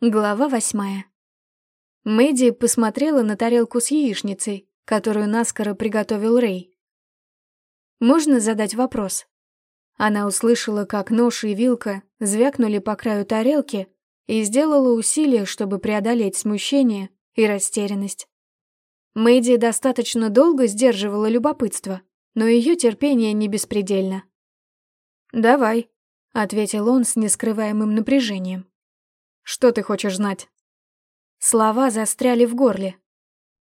Глава восьмая. Мэдди посмотрела на тарелку с яичницей, которую наскоро приготовил Рэй. «Можно задать вопрос?» Она услышала, как нож и вилка звякнули по краю тарелки и сделала усилие, чтобы преодолеть смущение и растерянность. Мэдди достаточно долго сдерживала любопытство, но ее терпение не беспредельно. «Давай», — ответил он с нескрываемым напряжением. Что ты хочешь знать?» Слова застряли в горле.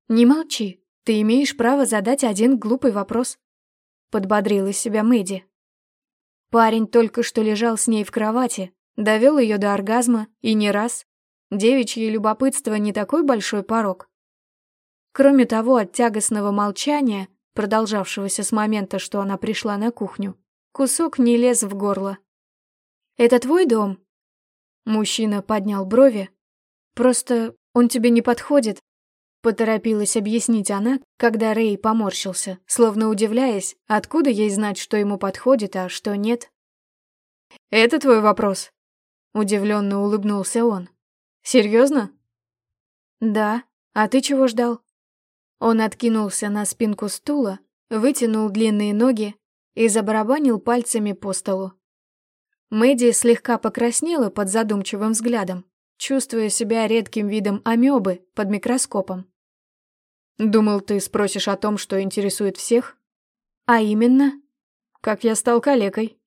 «Не молчи, ты имеешь право задать один глупый вопрос», — подбодрила себя Мэдди. Парень только что лежал с ней в кровати, довел ее до оргазма, и не раз. Девичье любопытство не такой большой порог. Кроме того, от тягостного молчания, продолжавшегося с момента, что она пришла на кухню, кусок не лез в горло. «Это твой дом?» Мужчина поднял брови. «Просто он тебе не подходит», — поторопилась объяснить она, когда Рэй поморщился, словно удивляясь, откуда ей знать, что ему подходит, а что нет. «Это твой вопрос?» — удивленно улыбнулся он. «Серьезно?» «Да. А ты чего ждал?» Он откинулся на спинку стула, вытянул длинные ноги и забарабанил пальцами по столу. Мэдди слегка покраснела под задумчивым взглядом, чувствуя себя редким видом амебы под микроскопом. «Думал, ты спросишь о том, что интересует всех?» «А именно?» «Как я стал калекой».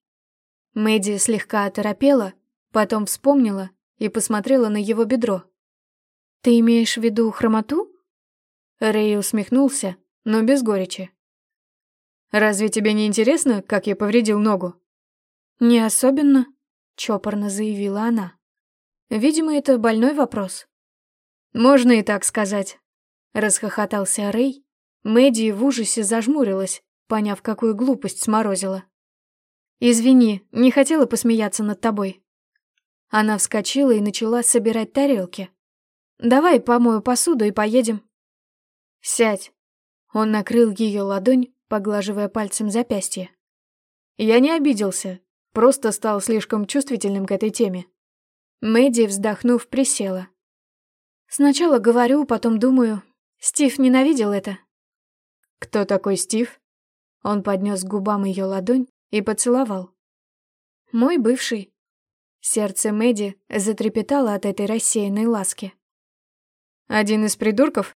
Мэдди слегка оторопела, потом вспомнила и посмотрела на его бедро. «Ты имеешь в виду хромоту?» Рэй усмехнулся, но без горечи. «Разве тебе не интересно, как я повредил ногу?» «Не особенно», — чопорно заявила она. «Видимо, это больной вопрос». «Можно и так сказать», — расхохотался Рэй. Мэдди в ужасе зажмурилась, поняв, какую глупость сморозила. «Извини, не хотела посмеяться над тобой». Она вскочила и начала собирать тарелки. «Давай помою посуду и поедем». «Сядь». Он накрыл ее ладонь, поглаживая пальцем запястье. «Я не обиделся. Просто стал слишком чувствительным к этой теме. Мэдди, вздохнув, присела. Сначала говорю, потом думаю. Стив ненавидел это. Кто такой Стив? Он поднес к губам ее ладонь и поцеловал. Мой бывший. Сердце Мэдди затрепетало от этой рассеянной ласки. Один из придурков?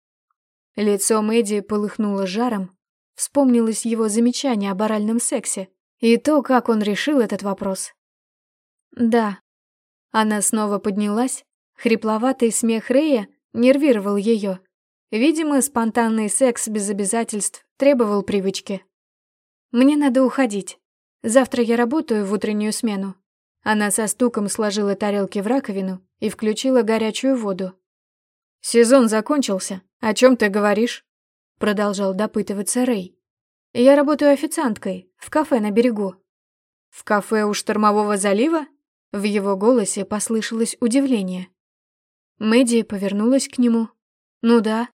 Лицо Мэдди полыхнуло жаром. Вспомнилось его замечание об оральном сексе, и то, как он решил этот вопрос. Да. Она снова поднялась. Хрипловатый смех Рэя нервировал ее. Видимо, спонтанный секс без обязательств требовал привычки. «Мне надо уходить. Завтра я работаю в утреннюю смену». Она со стуком сложила тарелки в раковину и включила горячую воду. «Сезон закончился. О чем ты говоришь?» Продолжал допытываться Рэй. Я работаю официанткой в кафе на берегу. В кафе у штормового залива? В его голосе послышалось удивление. Мэдди повернулась к нему. Ну да.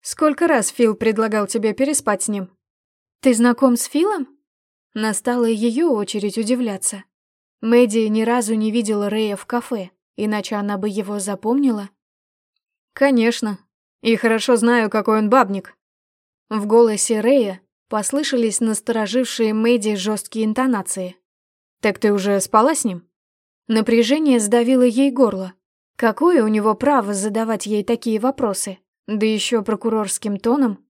Сколько раз Фил предлагал тебе переспать с ним? Ты знаком с Филом? Настала ее очередь удивляться. Мэдди ни разу не видела Рэя в кафе, иначе она бы его запомнила. Конечно. И хорошо знаю, какой он бабник. В голосе Рэя Послышались насторожившие Мэдди жесткие интонации. «Так ты уже спала с ним?» Напряжение сдавило ей горло. Какое у него право задавать ей такие вопросы? Да еще прокурорским тоном?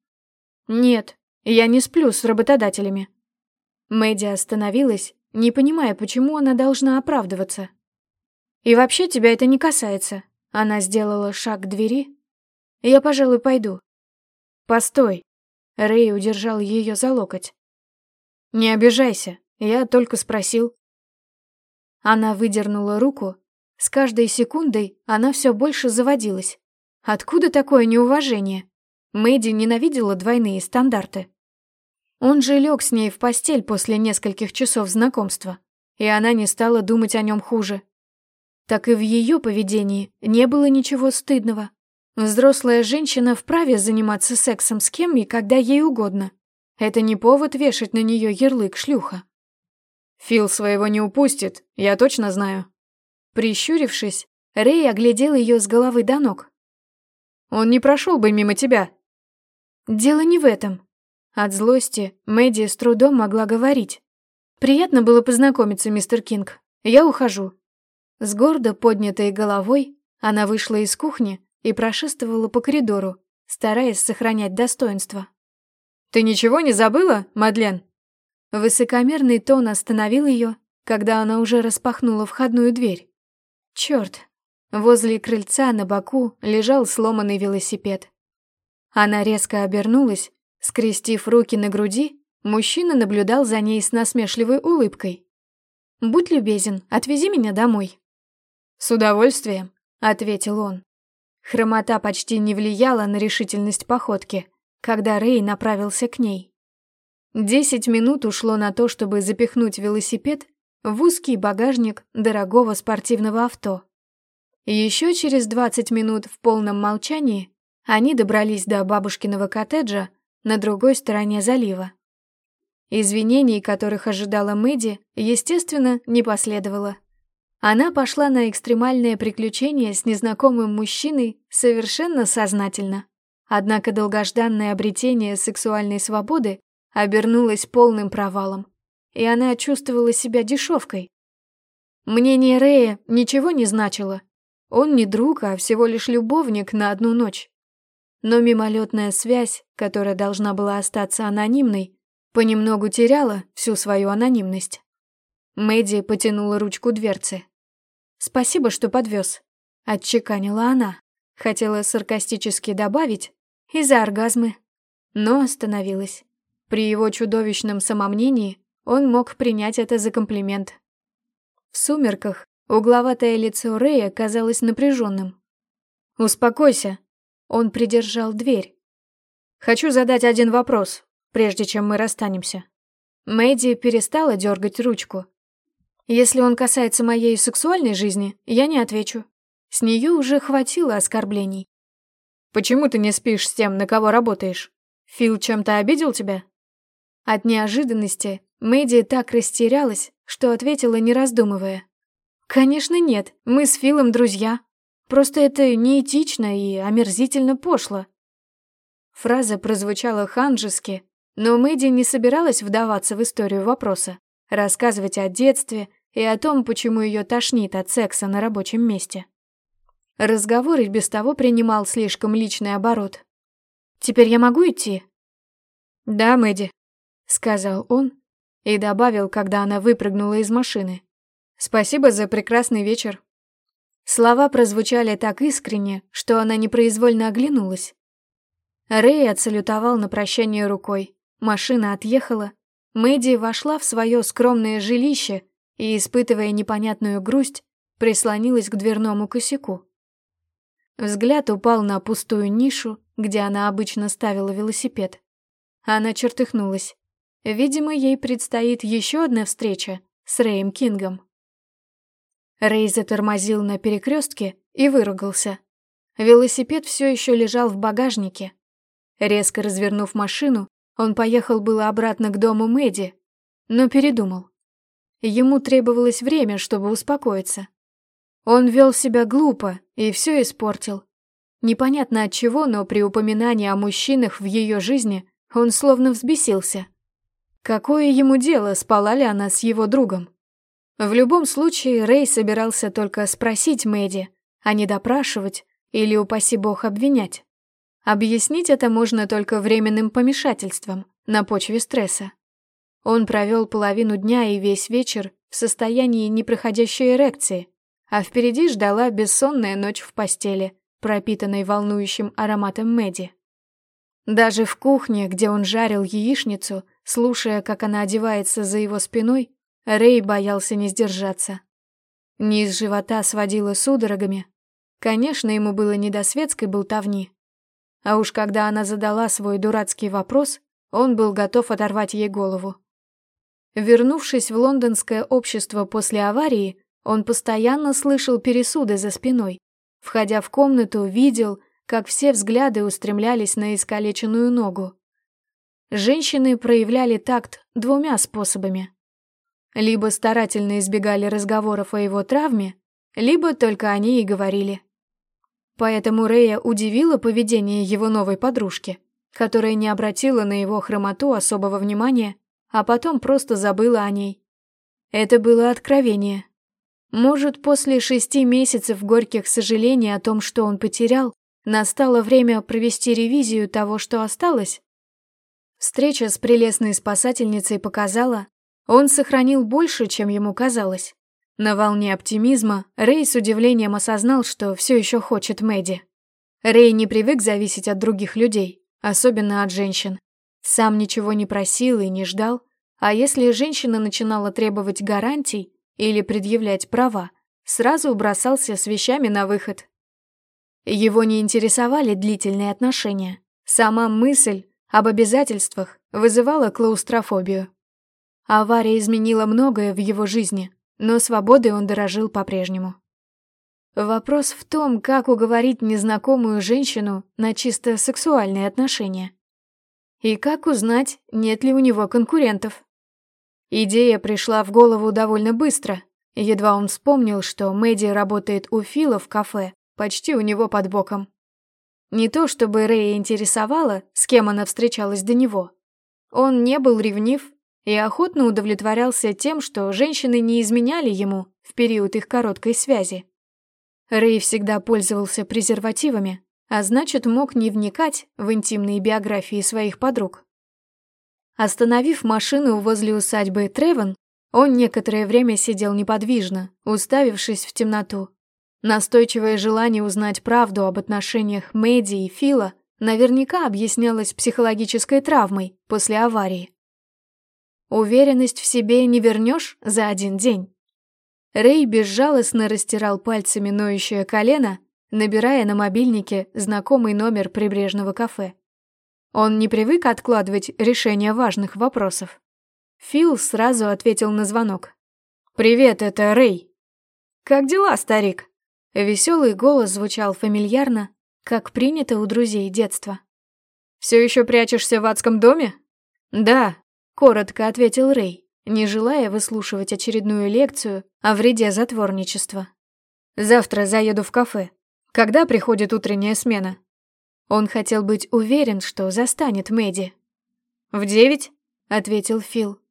«Нет, я не сплю с работодателями». Мэдди остановилась, не понимая, почему она должна оправдываться. «И вообще тебя это не касается». Она сделала шаг к двери. «Я, пожалуй, пойду». «Постой», Рэй удержал ее за локоть. «Не обижайся, я только спросил». Она выдернула руку. С каждой секундой она все больше заводилась. Откуда такое неуважение? Мэдди ненавидела двойные стандарты. Он же лег с ней в постель после нескольких часов знакомства, и она не стала думать о нем хуже. Так и в ее поведении не было ничего стыдного. Взрослая женщина вправе заниматься сексом с кем и когда ей угодно. Это не повод вешать на нее ярлык шлюха. Фил своего не упустит, я точно знаю. Прищурившись, Рэй оглядел ее с головы до ног. «Он не прошел бы мимо тебя». «Дело не в этом». От злости Мэдди с трудом могла говорить. «Приятно было познакомиться, мистер Кинг. Я ухожу». С гордо поднятой головой она вышла из кухни и прошествовала по коридору, стараясь сохранять достоинство. «Ты ничего не забыла, Мадлен?» Высокомерный тон остановил ее, когда она уже распахнула входную дверь. Черт! Возле крыльца на боку лежал сломанный велосипед. Она резко обернулась, скрестив руки на груди, мужчина наблюдал за ней с насмешливой улыбкой. «Будь любезен, отвези меня домой». «С удовольствием», — ответил он. Хромота почти не влияла на решительность походки, когда Рэй направился к ней. Десять минут ушло на то, чтобы запихнуть велосипед в узкий багажник дорогого спортивного авто. Еще через двадцать минут в полном молчании они добрались до бабушкиного коттеджа на другой стороне залива. Извинений, которых ожидала Мэдди, естественно, не последовало. Она пошла на экстремальное приключение с незнакомым мужчиной совершенно сознательно. Однако долгожданное обретение сексуальной свободы обернулось полным провалом, и она чувствовала себя дешевкой. Мнение Рэя ничего не значило. Он не друг, а всего лишь любовник на одну ночь. Но мимолетная связь, которая должна была остаться анонимной, понемногу теряла всю свою анонимность. Мэдди потянула ручку дверцы. «Спасибо, что подвез», — отчеканила она. Хотела саркастически добавить «из-за оргазмы», но остановилась. При его чудовищном самомнении он мог принять это за комплимент. В сумерках угловатое лицо Рэя казалось напряженным. «Успокойся», — он придержал дверь. «Хочу задать один вопрос, прежде чем мы расстанемся». Мэдди перестала дергать ручку. Если он касается моей сексуальной жизни, я не отвечу. С нее уже хватило оскорблений. Почему ты не спишь с тем, на кого работаешь? Фил чем-то обидел тебя? От неожиданности Мэдди так растерялась, что ответила, не раздумывая. «Конечно нет, мы с Филом друзья. Просто это неэтично и омерзительно пошло». Фраза прозвучала ханжески, но Мэдди не собиралась вдаваться в историю вопроса, рассказывать о детстве и о том, почему ее тошнит от секса на рабочем месте. Разговор и без того принимал слишком личный оборот. «Теперь я могу идти?» «Да, Мэдди», — сказал он и добавил, когда она выпрыгнула из машины. «Спасибо за прекрасный вечер». Слова прозвучали так искренне, что она непроизвольно оглянулась. Рэй отсалютовал на прощание рукой. Машина отъехала. Мэдди вошла в свое скромное жилище и, испытывая непонятную грусть, прислонилась к дверному косяку. Взгляд упал на пустую нишу, где она обычно ставила велосипед. Она чертыхнулась. Видимо, ей предстоит еще одна встреча с Рэем Кингом. Рэй затормозил на перекрестке и выругался. Велосипед все еще лежал в багажнике. Резко развернув машину, он поехал было обратно к дому Мэдди, но передумал. Ему требовалось время, чтобы успокоиться. Он вел себя глупо и все испортил. Непонятно от чего, но при упоминании о мужчинах в ее жизни он словно взбесился. Какое ему дело, спала ли она с его другом? В любом случае, Рэй собирался только спросить Мэдди, а не допрашивать или, упаси бог, обвинять. Объяснить это можно только временным помешательством на почве стресса. Он провел половину дня и весь вечер в состоянии непроходящей эрекции, а впереди ждала бессонная ночь в постели, пропитанной волнующим ароматом меди. Даже в кухне, где он жарил яичницу, слушая, как она одевается за его спиной, Рэй боялся не сдержаться. Низ живота сводило судорогами. Конечно, ему было не до светской болтовни. А уж когда она задала свой дурацкий вопрос, он был готов оторвать ей голову. Вернувшись в лондонское общество после аварии, он постоянно слышал пересуды за спиной. Входя в комнату, видел, как все взгляды устремлялись на искалеченную ногу. Женщины проявляли такт двумя способами. Либо старательно избегали разговоров о его травме, либо только они и говорили. Поэтому Рэя удивило поведение его новой подружки, которая не обратила на его хромоту особого внимания, а потом просто забыла о ней. Это было откровение. Может, после шести месяцев горьких сожалений о том, что он потерял, настало время провести ревизию того, что осталось? Встреча с прелестной спасательницей показала, он сохранил больше, чем ему казалось. На волне оптимизма Рэй с удивлением осознал, что все еще хочет Мэдди. Рэй не привык зависеть от других людей, особенно от женщин. Сам ничего не просил и не ждал, а если женщина начинала требовать гарантий или предъявлять права, сразу бросался с вещами на выход. Его не интересовали длительные отношения. Сама мысль об обязательствах вызывала клаустрофобию. Авария изменила многое в его жизни, но свободой он дорожил по-прежнему. Вопрос в том, как уговорить незнакомую женщину на чисто сексуальные отношения. И как узнать, нет ли у него конкурентов. Идея пришла в голову довольно быстро. Едва он вспомнил, что Мэдди работает у Фила в кафе, почти у него под боком. Не то чтобы Рэя интересовала, с кем она встречалась до него. Он не был ревнив и охотно удовлетворялся тем, что женщины не изменяли ему в период их короткой связи. Рэй всегда пользовался презервативами, а значит, мог не вникать в интимные биографии своих подруг. Остановив машину возле усадьбы Тревен, он некоторое время сидел неподвижно, уставившись в темноту. Настойчивое желание узнать правду об отношениях Мэдди и Фила наверняка объяснялось психологической травмой после аварии. Уверенность в себе не вернешь за один день. Рэй безжалостно растирал пальцами ноющее колено, набирая на мобильнике знакомый номер прибрежного кафе. Он не привык откладывать решение важных вопросов. Фил сразу ответил на звонок. «Привет, это Рэй». «Как дела, старик?» Веселый голос звучал фамильярно, как принято у друзей детства. «Все еще прячешься в адском доме?» «Да», Коротко ответил Рэй, не желая выслушивать очередную лекцию о вреде затворничества. «Завтра заеду в кафе. Когда приходит утренняя смена?» Он хотел быть уверен, что застанет Мэдди. «В девять?» — ответил Фил.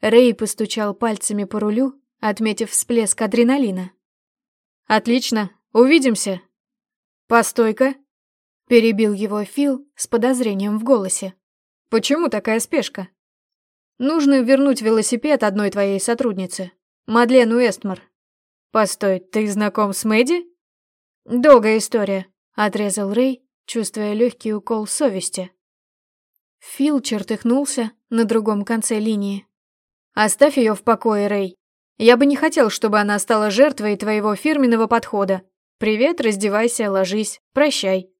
Рэй постучал пальцами по рулю, отметив всплеск адреналина. «Отлично, увидимся!» «Постой-ка!» — перебил его Фил с подозрением в голосе. «Почему такая спешка?» Нужно вернуть велосипед одной твоей сотруднице, Мадлен Уэстмор. Постой, ты знаком с Мэдди? Долгая история, отрезал Рэй, чувствуя легкий укол совести. Фил чертыхнулся на другом конце линии. Оставь ее в покое, Рэй. Я бы не хотел, чтобы она стала жертвой твоего фирменного подхода. Привет, раздевайся, ложись, прощай.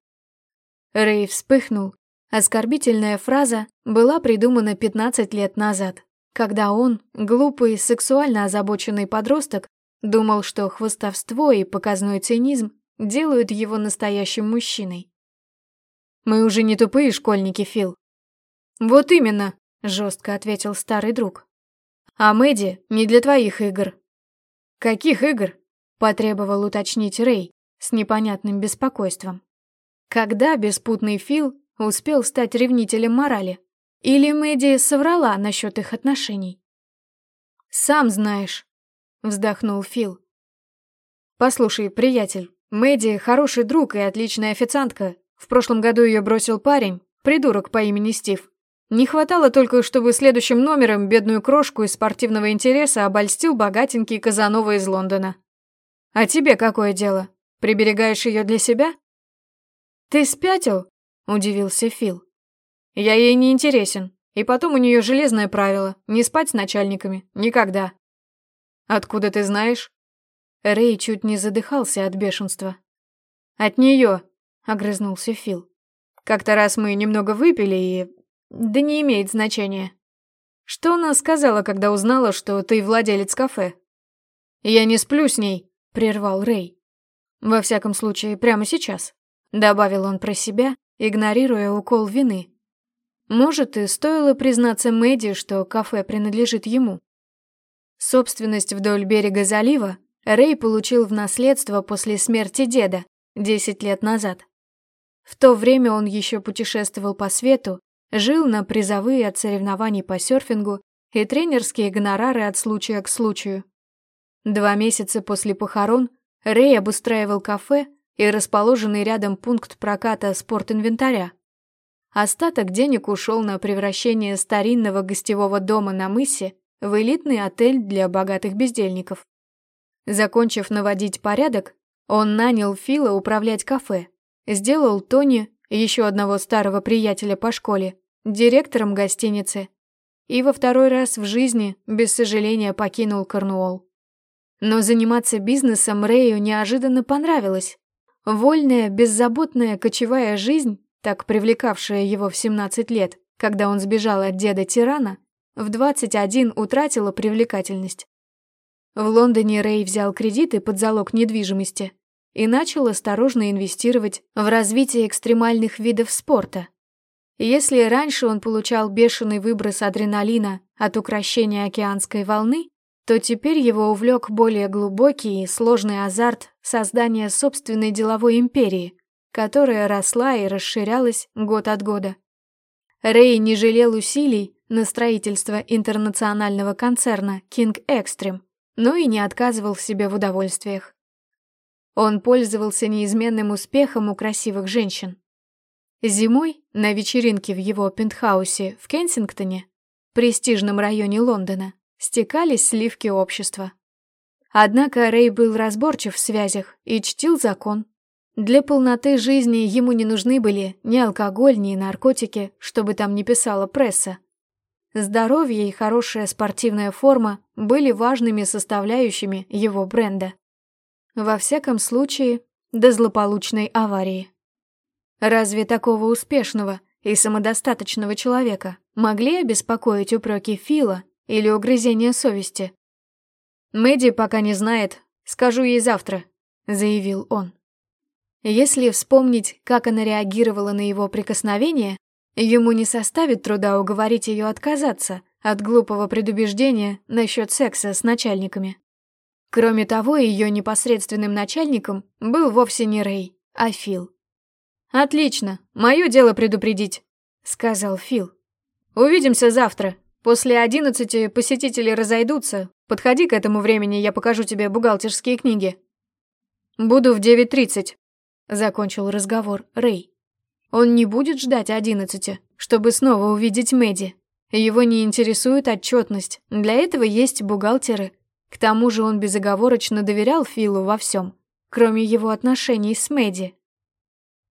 Рэй вспыхнул Оскорбительная фраза была придумана 15 лет назад, когда он, глупый, сексуально озабоченный подросток, думал, что хвостовство и показной цинизм делают его настоящим мужчиной. «Мы уже не тупые школьники, Фил». «Вот именно», — жестко ответил старый друг. «А Мэдди не для твоих игр». «Каких игр?» — потребовал уточнить Рэй с непонятным беспокойством. Когда беспутный Фил успел стать ревнителем морали? Или Мэдди соврала насчет их отношений? «Сам знаешь», — вздохнул Фил. «Послушай, приятель, Мэдди хороший друг и отличная официантка. В прошлом году ее бросил парень, придурок по имени Стив. Не хватало только, чтобы следующим номером бедную крошку из спортивного интереса обольстил богатенький Казанова из Лондона. А тебе какое дело? Приберегаешь ее для себя? Ты спятил? удивился Фил. Я ей не интересен. И потом у нее железное правило — не спать с начальниками. Никогда. Откуда ты знаешь? Рэй чуть не задыхался от бешенства. От нее, огрызнулся Фил. Как-то раз мы немного выпили и... Да не имеет значения. Что она сказала, когда узнала, что ты владелец кафе? Я не сплю с ней, прервал Рэй. Во всяком случае, прямо сейчас. Добавил он про себя игнорируя укол вины. Может, и стоило признаться Мэдди, что кафе принадлежит ему. Собственность вдоль берега залива Рэй получил в наследство после смерти деда 10 лет назад. В то время он еще путешествовал по свету, жил на призовые от соревнований по серфингу и тренерские гонорары от случая к случаю. Два месяца после похорон Рэй обустраивал кафе и расположенный рядом пункт проката спортинвентаря. Остаток денег ушел на превращение старинного гостевого дома на мысе в элитный отель для богатых бездельников. Закончив наводить порядок, он нанял Фила управлять кафе, сделал Тони, еще одного старого приятеля по школе, директором гостиницы и во второй раз в жизни без сожаления покинул Корнуолл. Но заниматься бизнесом Рэю неожиданно понравилось. Вольная, беззаботная кочевая жизнь, так привлекавшая его в 17 лет, когда он сбежал от деда-тирана, в 21 утратила привлекательность. В Лондоне Рэй взял кредиты под залог недвижимости и начал осторожно инвестировать в развитие экстремальных видов спорта. Если раньше он получал бешеный выброс адреналина от укрощения океанской волны, то теперь его увлек более глубокий и сложный азарт создания собственной деловой империи, которая росла и расширялась год от года. Рэй не жалел усилий на строительство интернационального концерна King Extreme, но и не отказывал себе в удовольствиях. Он пользовался неизменным успехом у красивых женщин. Зимой на вечеринке в его пентхаусе в Кенсингтоне, престижном районе Лондона, стекались сливки общества. Однако Рэй был разборчив в связях и чтил закон. Для полноты жизни ему не нужны были ни алкоголь, ни наркотики, чтобы там не писала пресса. Здоровье и хорошая спортивная форма были важными составляющими его бренда. Во всяком случае, до злополучной аварии. Разве такого успешного и самодостаточного человека могли обеспокоить упреки Фила или угрызения совести? «Мэдди пока не знает, скажу ей завтра», — заявил он. Если вспомнить, как она реагировала на его прикосновение, Ему не составит труда уговорить ее отказаться от глупого предубеждения насчет секса с начальниками. Кроме того, ее непосредственным начальником был вовсе не Рэй, а Фил. «Отлично, мое дело предупредить», — сказал Фил. «Увидимся завтра. После одиннадцати посетители разойдутся. Подходи к этому времени, я покажу тебе бухгалтерские книги». «Буду в девять тридцать», — закончил разговор Рэй. Он не будет ждать одиннадцати, чтобы снова увидеть Мэдди. Его не интересует отчетность, для этого есть бухгалтеры. К тому же он безоговорочно доверял Филу во всем, кроме его отношений с Мэдди.